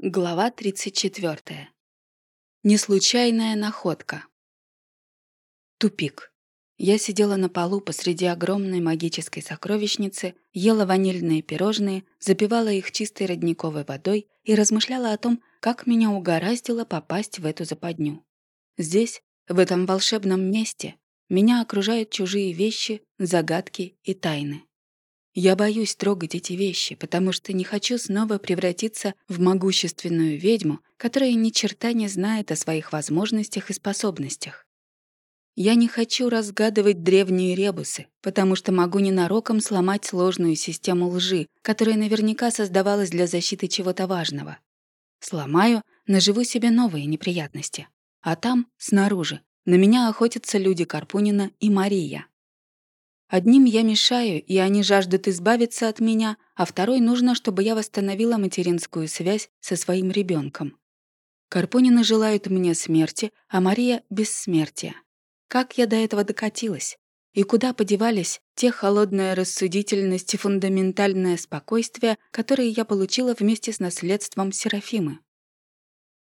Глава 34. Неслучайная находка. Тупик. Я сидела на полу посреди огромной магической сокровищницы, ела ванильные пирожные, запивала их чистой родниковой водой и размышляла о том, как меня угораздило попасть в эту западню. Здесь, в этом волшебном месте, меня окружают чужие вещи, загадки и тайны. Я боюсь трогать эти вещи, потому что не хочу снова превратиться в могущественную ведьму, которая ни черта не знает о своих возможностях и способностях. Я не хочу разгадывать древние ребусы, потому что могу ненароком сломать сложную систему лжи, которая наверняка создавалась для защиты чего-то важного. Сломаю, наживу себе новые неприятности. А там, снаружи, на меня охотятся люди Карпунина и Мария. Одним я мешаю, и они жаждут избавиться от меня, а второй нужно, чтобы я восстановила материнскую связь со своим ребенком. Карпунины желают мне смерти, а Мария — бессмертия. Как я до этого докатилась? И куда подевались те холодная рассудительность и фундаментальное спокойствие, которые я получила вместе с наследством Серафимы?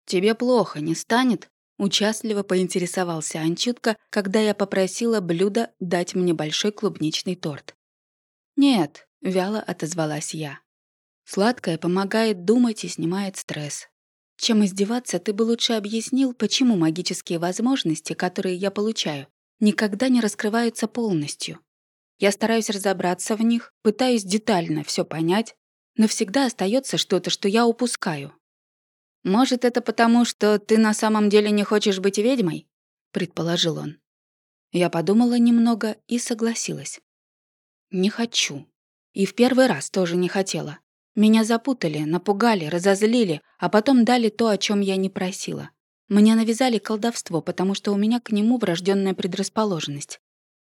«Тебе плохо, не станет?» Участливо поинтересовался Анчутка, когда я попросила блюдо дать мне большой клубничный торт. «Нет», — вяло отозвалась я. «Сладкое помогает думать и снимает стресс. Чем издеваться, ты бы лучше объяснил, почему магические возможности, которые я получаю, никогда не раскрываются полностью. Я стараюсь разобраться в них, пытаюсь детально все понять, но всегда остается что-то, что я упускаю. «Может, это потому, что ты на самом деле не хочешь быть ведьмой?» — предположил он. Я подумала немного и согласилась. «Не хочу. И в первый раз тоже не хотела. Меня запутали, напугали, разозлили, а потом дали то, о чем я не просила. Мне навязали колдовство, потому что у меня к нему врожденная предрасположенность.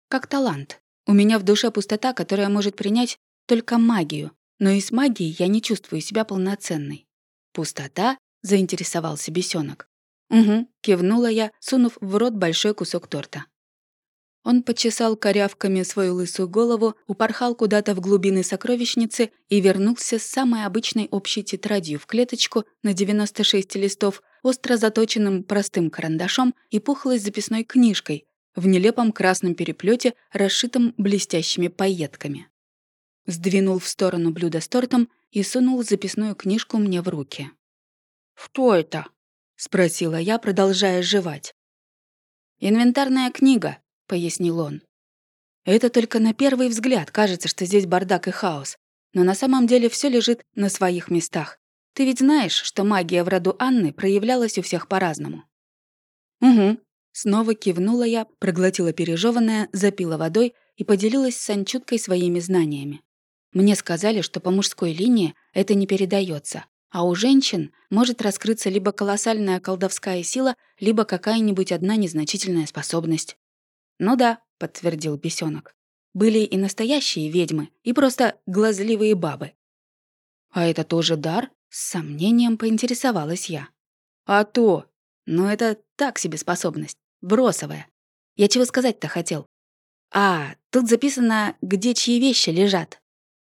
Как талант. У меня в душе пустота, которая может принять только магию, но и с магией я не чувствую себя полноценной. Пустота — заинтересовался бесенок. «Угу», — кивнула я, сунув в рот большой кусок торта. Он почесал корявками свою лысую голову, упорхал куда-то в глубины сокровищницы и вернулся с самой обычной общей тетрадью в клеточку на 96 листов, остро заточенным простым карандашом и пухлой записной книжкой в нелепом красном переплете, расшитом блестящими пайетками. Сдвинул в сторону блюдо с тортом и сунул записную книжку мне в руки. «Что это?» — спросила я, продолжая жевать. «Инвентарная книга», — пояснил он. «Это только на первый взгляд кажется, что здесь бардак и хаос, но на самом деле все лежит на своих местах. Ты ведь знаешь, что магия в роду Анны проявлялась у всех по-разному». «Угу», — снова кивнула я, проглотила пережеванное, запила водой и поделилась с Анчуткой своими знаниями. Мне сказали, что по мужской линии это не передается, а у женщин может раскрыться либо колоссальная колдовская сила, либо какая-нибудь одна незначительная способность. «Ну да», — подтвердил бесенок. «Были и настоящие ведьмы, и просто глазливые бабы». «А это тоже дар?» — с сомнением поинтересовалась я. «А то! Но это так себе способность, бросовая. Я чего сказать-то хотел? А, тут записано, где чьи вещи лежат.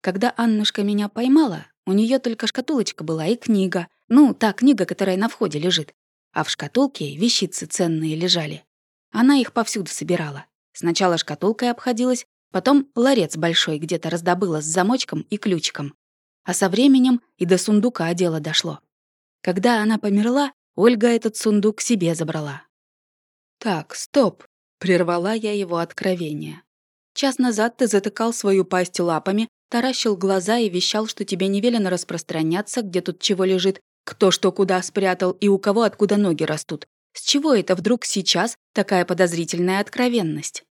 Когда Аннушка меня поймала, у нее только шкатулочка была и книга. Ну, та книга, которая на входе лежит. А в шкатулке вещицы ценные лежали. Она их повсюду собирала. Сначала шкатулкой обходилась, потом ларец большой где-то раздобыла с замочком и ключиком. А со временем и до сундука дело дошло. Когда она померла, Ольга этот сундук себе забрала. «Так, стоп», — прервала я его откровение. «Час назад ты затыкал свою пасть лапами, таращил глаза и вещал, что тебе не велено распространяться, где тут чего лежит, кто что куда спрятал и у кого откуда ноги растут. С чего это вдруг сейчас такая подозрительная откровенность?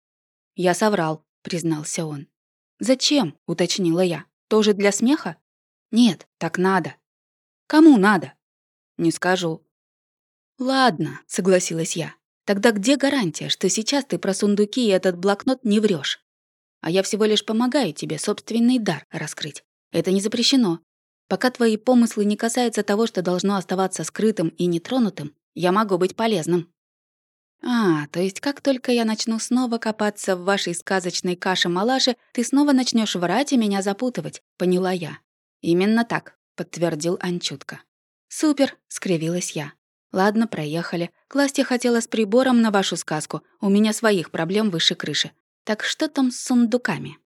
Я соврал, признался он. Зачем? уточнила я. Тоже для смеха? Нет, так надо. Кому надо? Не скажу. Ладно, согласилась я. Тогда где гарантия, что сейчас ты про сундуки и этот блокнот не врешь? А я всего лишь помогаю тебе собственный дар раскрыть. Это не запрещено. Пока твои помыслы не касаются того, что должно оставаться скрытым и нетронутым, я могу быть полезным». «А, то есть как только я начну снова копаться в вашей сказочной каше-малаше, ты снова начнешь врать и меня запутывать», — поняла я. «Именно так», — подтвердил Анчутка. «Супер!» — скривилась я. «Ладно, проехали. Класть я хотела с прибором на вашу сказку. У меня своих проблем выше крыши. Так что там с сундуками?»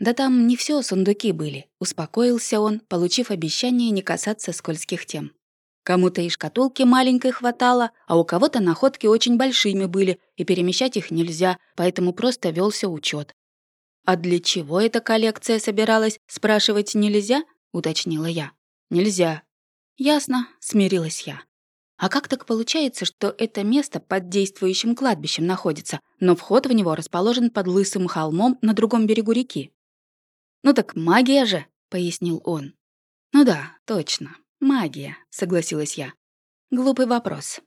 «Да там не все сундуки были», — успокоился он, получив обещание не касаться скользких тем. Кому-то и шкатулки маленькой хватало, а у кого-то находки очень большими были, и перемещать их нельзя, поэтому просто велся учет. «А для чего эта коллекция собиралась, спрашивать нельзя?» — уточнила я. «Нельзя». «Ясно», — смирилась я. «А как так получается, что это место под действующим кладбищем находится, но вход в него расположен под лысым холмом на другом берегу реки?» «Ну так магия же», — пояснил он. «Ну да, точно, магия», — согласилась я. «Глупый вопрос.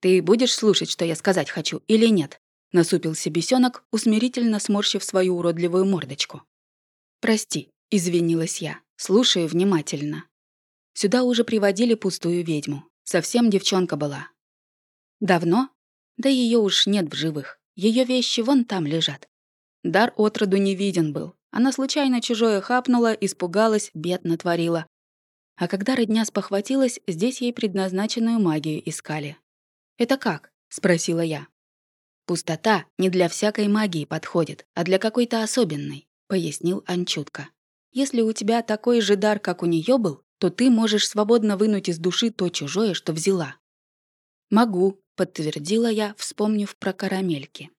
Ты будешь слушать, что я сказать хочу, или нет?» Насупился бесенок, усмирительно сморщив свою уродливую мордочку. «Прости», — извинилась я, слушаю внимательно. Сюда уже приводили пустую ведьму. Совсем девчонка была. Давно? Да ее уж нет в живых. Ее вещи вон там лежат. Дар отроду не виден был. Она случайно чужое хапнула, испугалась, бед натворила. А когда родня спохватилась, здесь ей предназначенную магию искали. «Это как?» — спросила я. «Пустота не для всякой магии подходит, а для какой-то особенной», — пояснил Анчутка. «Если у тебя такой же дар, как у нее был, то ты можешь свободно вынуть из души то чужое, что взяла». «Могу», — подтвердила я, вспомнив про карамельки.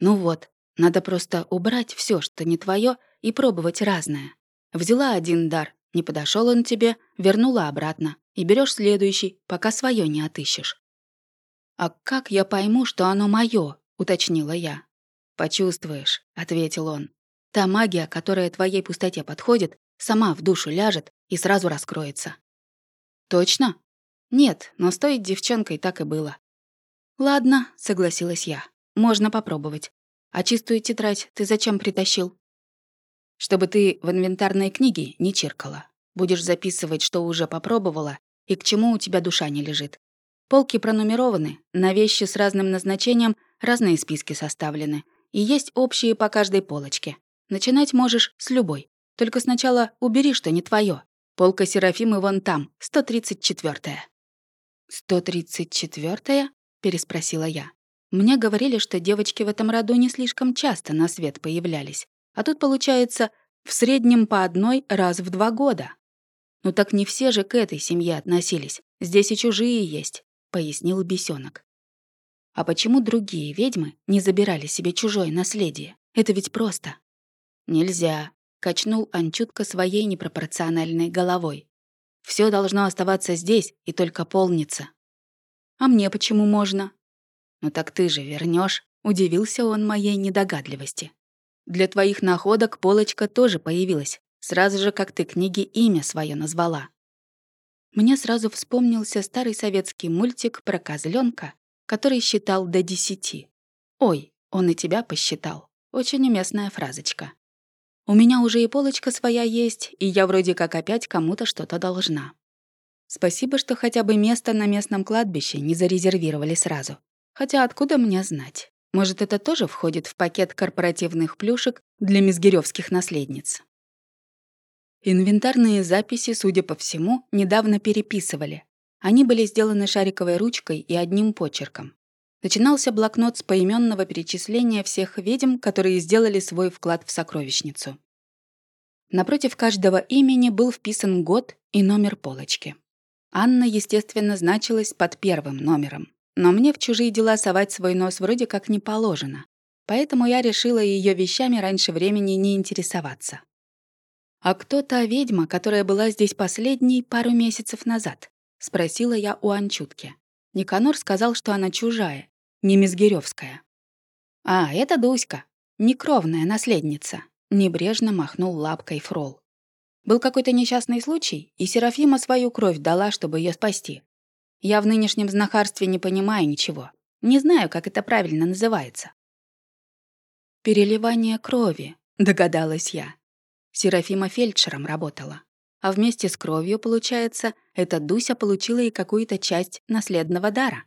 «Ну вот, надо просто убрать все, что не твое, и пробовать разное. Взяла один дар, не подошел он тебе, вернула обратно, и берешь следующий, пока свое не отыщешь. «А как я пойму, что оно мое? уточнила я. «Почувствуешь», — ответил он. «Та магия, которая твоей пустоте подходит, сама в душу ляжет и сразу раскроется». «Точно?» «Нет, но стоит девчонкой так и было». «Ладно», — согласилась я. «Можно попробовать. А чистую тетрадь ты зачем притащил?» «Чтобы ты в инвентарной книге не чиркала. Будешь записывать, что уже попробовала и к чему у тебя душа не лежит. Полки пронумерованы, на вещи с разным назначением разные списки составлены, и есть общие по каждой полочке. Начинать можешь с любой. Только сначала убери, что не твое. Полка Серафимы вон там, 134-я». «134-я?» — переспросила я. Мне говорили, что девочки в этом роду не слишком часто на свет появлялись. А тут, получается, в среднем по одной раз в два года. Ну так не все же к этой семье относились. Здесь и чужие есть, пояснил бесенок. А почему другие ведьмы не забирали себе чужое наследие? Это ведь просто. Нельзя, качнул Анчутка своей непропорциональной головой. Все должно оставаться здесь и только полниться. А мне почему можно? «Ну так ты же вернешь, удивился он моей недогадливости. «Для твоих находок полочка тоже появилась, сразу же, как ты книге имя свое назвала». Мне сразу вспомнился старый советский мультик про козленка, который считал до десяти. «Ой, он и тебя посчитал». Очень уместная фразочка. У меня уже и полочка своя есть, и я вроде как опять кому-то что-то должна. Спасибо, что хотя бы место на местном кладбище не зарезервировали сразу. Хотя откуда мне знать? Может, это тоже входит в пакет корпоративных плюшек для мизгирёвских наследниц? Инвентарные записи, судя по всему, недавно переписывали. Они были сделаны шариковой ручкой и одним почерком. Начинался блокнот с поименного перечисления всех ведьм, которые сделали свой вклад в сокровищницу. Напротив каждого имени был вписан год и номер полочки. Анна, естественно, значилась под первым номером. Но мне в чужие дела совать свой нос вроде как не положено. Поэтому я решила ее вещами раньше времени не интересоваться. «А кто та ведьма, которая была здесь последней пару месяцев назад?» — спросила я у Анчутки. Никанор сказал, что она чужая, не Мизгирёвская. «А, это Дуська, некровная наследница», — небрежно махнул лапкой Фрол. Был какой-то несчастный случай, и Серафима свою кровь дала, чтобы ее спасти. Я в нынешнем знахарстве не понимаю ничего. Не знаю, как это правильно называется. «Переливание крови», — догадалась я. Серафима фельдшером работала. А вместе с кровью, получается, эта Дуся получила и какую-то часть наследного дара.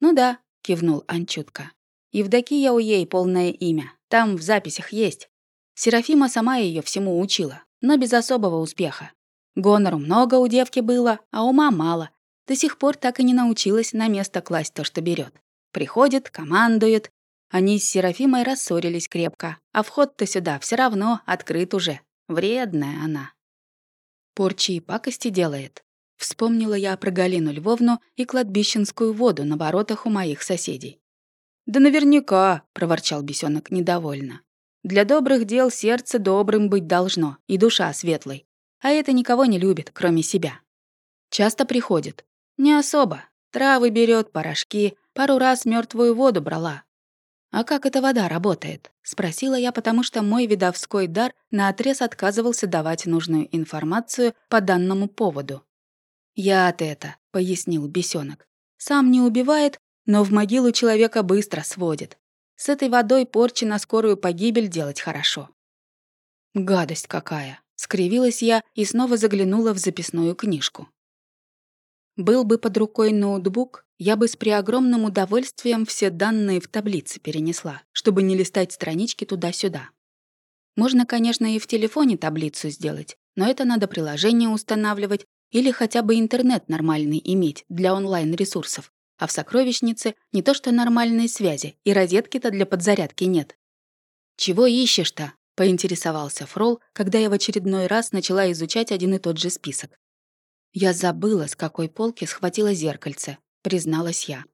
«Ну да», — кивнул Анчутка. «Евдокия у ей полное имя. Там в записях есть. Серафима сама ее всему учила, но без особого успеха. Гонору много у девки было, а ума мало. До сих пор так и не научилась на место класть то, что берет. Приходит, командует. Они с Серафимой рассорились крепко, а вход-то сюда все равно открыт уже. Вредная она. Порчи и пакости делает. Вспомнила я про Галину Львовну и кладбищенскую воду на воротах у моих соседей. «Да наверняка», — проворчал бесенок недовольно. «Для добрых дел сердце добрым быть должно, и душа светлой. А это никого не любит, кроме себя. Часто приходит. Не особо. Травы берет, порошки, пару раз мертвую воду брала. «А как эта вода работает?» — спросила я, потому что мой видовской дар наотрез отказывался давать нужную информацию по данному поводу. «Яд это», — пояснил бесенок. «Сам не убивает, но в могилу человека быстро сводит. С этой водой порчи на скорую погибель делать хорошо. Гадость какая! Скривилась я и снова заглянула в записную книжку. Был бы под рукой ноутбук, я бы с преогромным удовольствием все данные в таблице перенесла, чтобы не листать странички туда-сюда. Можно, конечно, и в телефоне таблицу сделать, но это надо приложение устанавливать или хотя бы интернет нормальный иметь для онлайн-ресурсов. А в сокровищнице не то что нормальной связи, и розетки-то для подзарядки нет. «Чего ищешь-то?» — поинтересовался Фрол, когда я в очередной раз начала изучать один и тот же список. Я забыла, с какой полки схватила зеркальце, призналась я.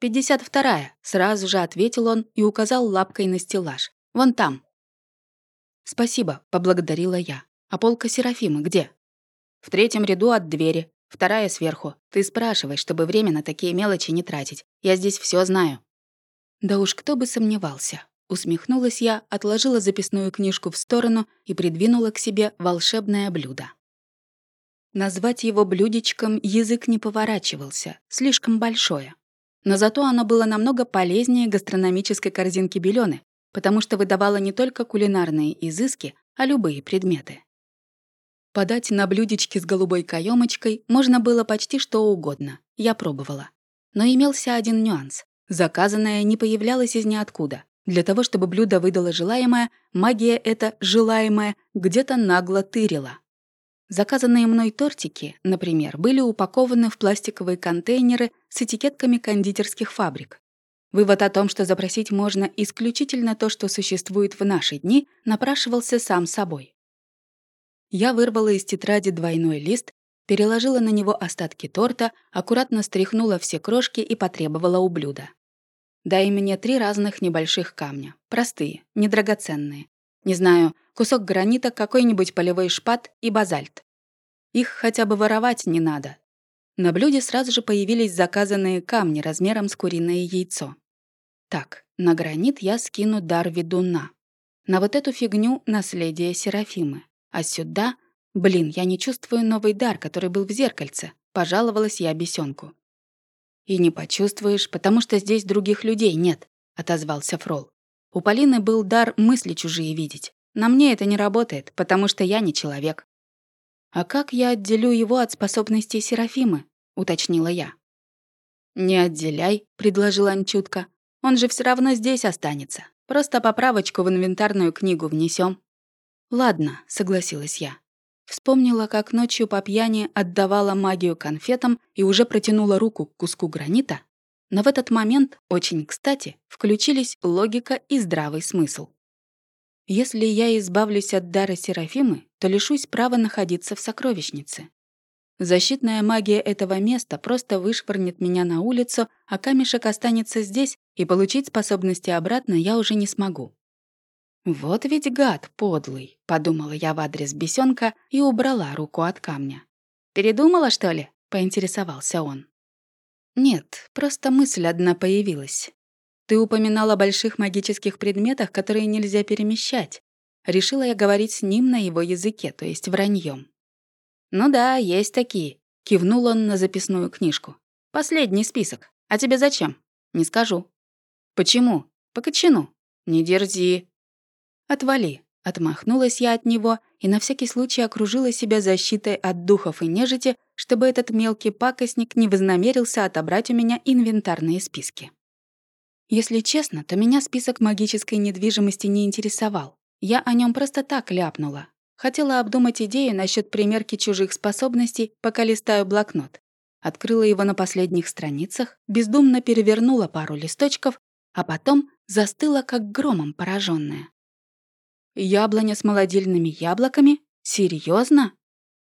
«Пятьдесят вторая», — сразу же ответил он и указал лапкой на стеллаж. «Вон там». «Спасибо», — поблагодарила я. «А полка Серафимы где?» «В третьем ряду от двери. Вторая сверху. Ты спрашивай, чтобы время на такие мелочи не тратить. Я здесь все знаю». «Да уж кто бы сомневался». Усмехнулась я, отложила записную книжку в сторону и придвинула к себе волшебное блюдо. Назвать его блюдечком язык не поворачивался, слишком большое. Но зато оно было намного полезнее гастрономической корзинки белёны, потому что выдавало не только кулинарные изыски, а любые предметы. Подать на блюдечке с голубой каемочкой можно было почти что угодно. Я пробовала. Но имелся один нюанс. Заказанное не появлялось из ниоткуда. Для того, чтобы блюдо выдало желаемое, магия это желаемое где-то нагло тырила. Заказанные мной тортики, например, были упакованы в пластиковые контейнеры с этикетками кондитерских фабрик. Вывод о том, что запросить можно исключительно то, что существует в наши дни, напрашивался сам собой. Я вырвала из тетради двойной лист, переложила на него остатки торта, аккуратно стряхнула все крошки и потребовала у блюда. Дай мне три разных небольших камня. Простые, недрагоценные. Не знаю, кусок гранита, какой-нибудь полевой шпат и базальт. Их хотя бы воровать не надо. На блюде сразу же появились заказанные камни размером с куриное яйцо. Так, на гранит я скину дар ведуна. На вот эту фигню — наследие Серафимы. А сюда... Блин, я не чувствую новый дар, который был в зеркальце. Пожаловалась я бесенку. «И не почувствуешь, потому что здесь других людей нет», — отозвался Фрол. «У Полины был дар мысли чужие видеть. На мне это не работает, потому что я не человек». «А как я отделю его от способностей Серафимы?» — уточнила я. «Не отделяй», — предложила Анчутка. «Он же все равно здесь останется. Просто поправочку в инвентарную книгу внесем. «Ладно», — согласилась я. Вспомнила, как ночью по пьяни отдавала магию конфетам и уже протянула руку к куску гранита, но в этот момент, очень кстати, включились логика и здравый смысл. Если я избавлюсь от дара Серафимы, то лишусь права находиться в сокровищнице. Защитная магия этого места просто вышвырнет меня на улицу, а камешек останется здесь, и получить способности обратно я уже не смогу. «Вот ведь гад подлый», — подумала я в адрес бесенка и убрала руку от камня. «Передумала, что ли?» — поинтересовался он. «Нет, просто мысль одна появилась. Ты упоминала о больших магических предметах, которые нельзя перемещать. Решила я говорить с ним на его языке, то есть враньем. «Ну да, есть такие», — кивнул он на записную книжку. «Последний список. А тебе зачем?» «Не скажу». «Почему?» «По кочану». «Не дерзи», «Отвали!» — отмахнулась я от него и на всякий случай окружила себя защитой от духов и нежити, чтобы этот мелкий пакостник не вознамерился отобрать у меня инвентарные списки. Если честно, то меня список магической недвижимости не интересовал. Я о нем просто так ляпнула. Хотела обдумать идею насчет примерки чужих способностей, пока листаю блокнот. Открыла его на последних страницах, бездумно перевернула пару листочков, а потом застыла, как громом пораженная. «Яблоня с молодильными яблоками? Серьезно?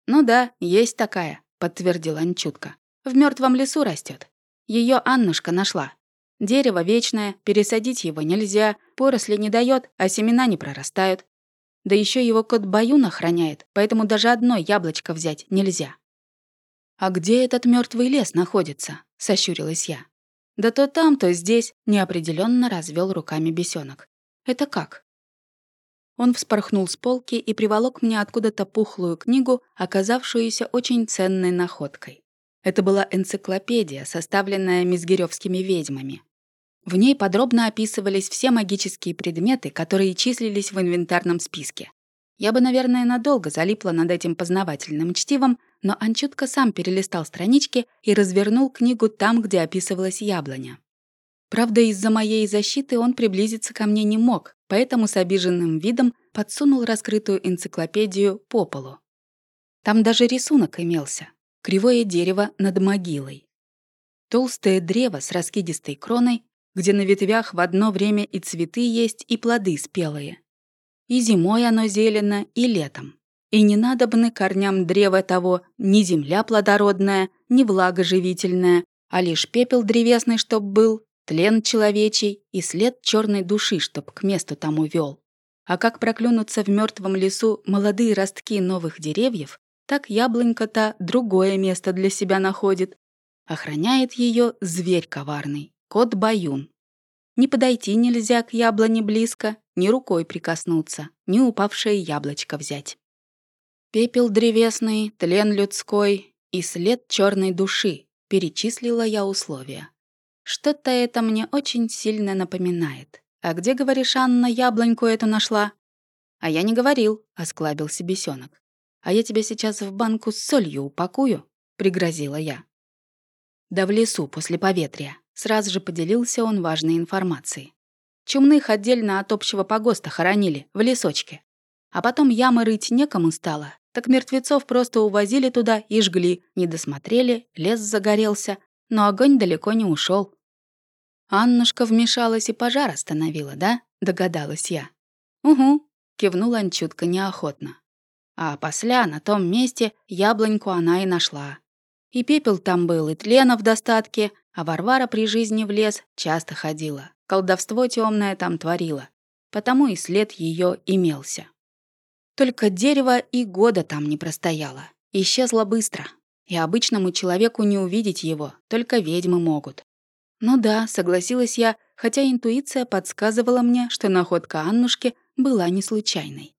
«Ну да, есть такая», — подтвердила Анчутка. «В мертвом лесу растет. Ее Аннушка нашла. Дерево вечное, пересадить его нельзя, поросли не дает, а семена не прорастают. Да еще его кот Баюн охраняет, поэтому даже одно яблочко взять нельзя. «А где этот мертвый лес находится?» — сощурилась я. «Да то там, то здесь», — неопределенно развел руками бесенок. «Это как?» Он вспорхнул с полки и приволок мне откуда-то пухлую книгу, оказавшуюся очень ценной находкой. Это была энциклопедия, составленная мизгиревскими ведьмами. В ней подробно описывались все магические предметы, которые числились в инвентарном списке. Я бы, наверное, надолго залипла над этим познавательным чтивом, но Анчутка сам перелистал странички и развернул книгу там, где описывалась яблоня. Правда, из-за моей защиты он приблизиться ко мне не мог, поэтому с обиженным видом подсунул раскрытую энциклопедию по полу. Там даже рисунок имелся. Кривое дерево над могилой. Толстое древо с раскидистой кроной, где на ветвях в одно время и цветы есть, и плоды спелые. И зимой оно зелено, и летом. И не надобны корням древа того ни земля плодородная, ни влага живительная, а лишь пепел древесный, чтоб был, тлен человечий и след черной души, чтоб к месту тому вел. А как проклюнутся в мертвом лесу молодые ростки новых деревьев, так яблонька-то другое место для себя находит. Охраняет ее зверь коварный, кот Баюн. Не подойти нельзя к яблоне близко, ни рукой прикоснуться, ни упавшее яблочко взять. Пепел древесный, тлен людской и след черной души, перечислила я условия. Что-то это мне очень сильно напоминает. А где, говоришь, Анна яблоньку эту нашла? А я не говорил, осклабился бесенок. А я тебя сейчас в банку с солью упакую, пригрозила я. Да в лесу после поветрия. Сразу же поделился он важной информацией. Чумных отдельно от общего погоста хоронили, в лесочке. А потом ямы рыть некому стало, так мертвецов просто увозили туда и жгли, не досмотрели, лес загорелся, но огонь далеко не ушел. «Аннушка вмешалась и пожар остановила, да?» — догадалась я. «Угу», — кивнула Анчутка неохотно. А после на том месте яблоньку она и нашла. И пепел там был, и тлена в достатке, а Варвара при жизни в лес часто ходила. Колдовство темное там творила. Потому и след ее имелся. Только дерево и года там не простояло. Исчезло быстро. И обычному человеку не увидеть его, только ведьмы могут. Ну да, согласилась я, хотя интуиция подсказывала мне, что находка Аннушки была не случайной.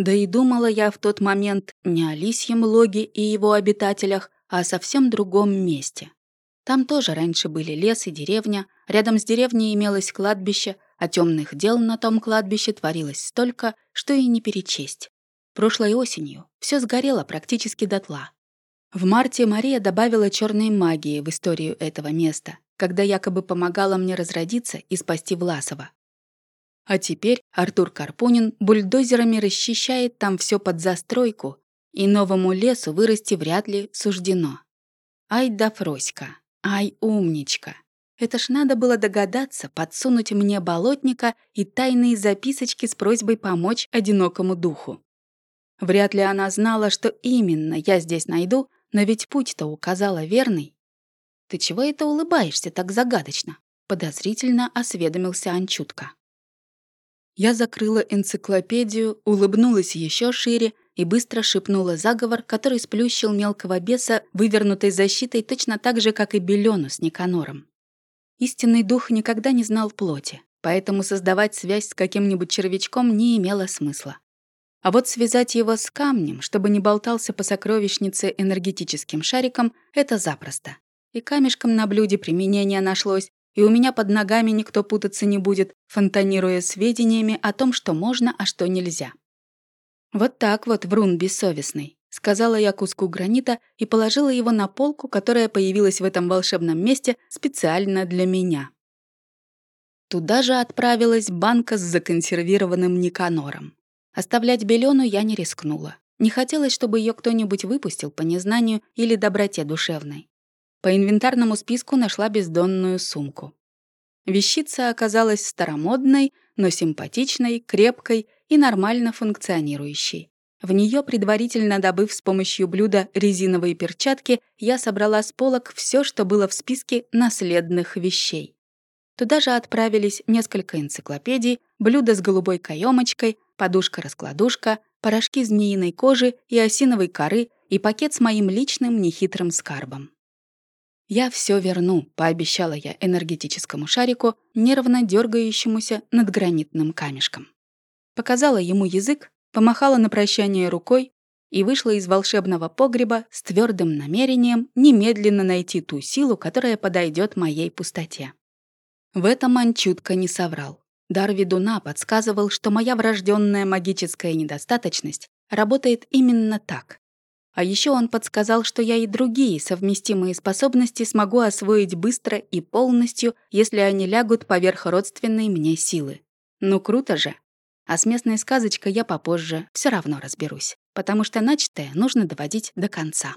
Да и думала я в тот момент не о лисьем логе и его обитателях, а о совсем другом месте. Там тоже раньше были лес и деревня, рядом с деревней имелось кладбище, а темных дел на том кладбище творилось столько, что и не перечесть. Прошлой осенью все сгорело практически дотла. В марте Мария добавила черной магии в историю этого места, когда якобы помогала мне разродиться и спасти Власова. А теперь Артур Карпунин бульдозерами расчищает там все под застройку, и новому лесу вырасти вряд ли суждено. Ай да Фроська, ай умничка. Это ж надо было догадаться подсунуть мне болотника и тайные записочки с просьбой помочь одинокому духу. Вряд ли она знала, что именно я здесь найду, но ведь путь-то указала верный. «Ты чего это улыбаешься так загадочно?» — подозрительно осведомился Анчутка. Я закрыла энциклопедию, улыбнулась еще шире и быстро шепнула заговор, который сплющил мелкого беса вывернутой защитой точно так же, как и Белену с Никанором. Истинный дух никогда не знал плоти, поэтому создавать связь с каким-нибудь червячком не имело смысла. А вот связать его с камнем, чтобы не болтался по сокровищнице энергетическим шариком, это запросто. И камешком на блюде применение нашлось, и у меня под ногами никто путаться не будет, фонтанируя сведениями о том, что можно, а что нельзя. «Вот так вот, врун бессовестный», — сказала я куску гранита и положила его на полку, которая появилась в этом волшебном месте специально для меня. Туда же отправилась банка с законсервированным Никанором. Оставлять Белену я не рискнула. Не хотелось, чтобы ее кто-нибудь выпустил по незнанию или доброте душевной. По инвентарному списку нашла бездонную сумку. Вещица оказалась старомодной, но симпатичной, крепкой и нормально функционирующей. В нее, предварительно добыв с помощью блюда резиновые перчатки, я собрала с полок все, что было в списке наследных вещей. Туда же отправились несколько энциклопедий, блюдо с голубой каемочкой, подушка-раскладушка, порошки змеиной кожи и осиновой коры и пакет с моим личным нехитрым скарбом. «Я все верну», — пообещала я энергетическому шарику, нервно дергающемуся над гранитным камешком. Показала ему язык, помахала на прощание рукой и вышла из волшебного погреба с твердым намерением немедленно найти ту силу, которая подойдет моей пустоте. В этом он чутко не соврал. Дар ведуна подсказывал, что моя врожденная магическая недостаточность работает именно так. А еще он подсказал, что я и другие совместимые способности смогу освоить быстро и полностью, если они лягут поверх родственной мне силы. Ну круто же! А с местной сказочкой я попозже все равно разберусь, потому что начатое нужно доводить до конца.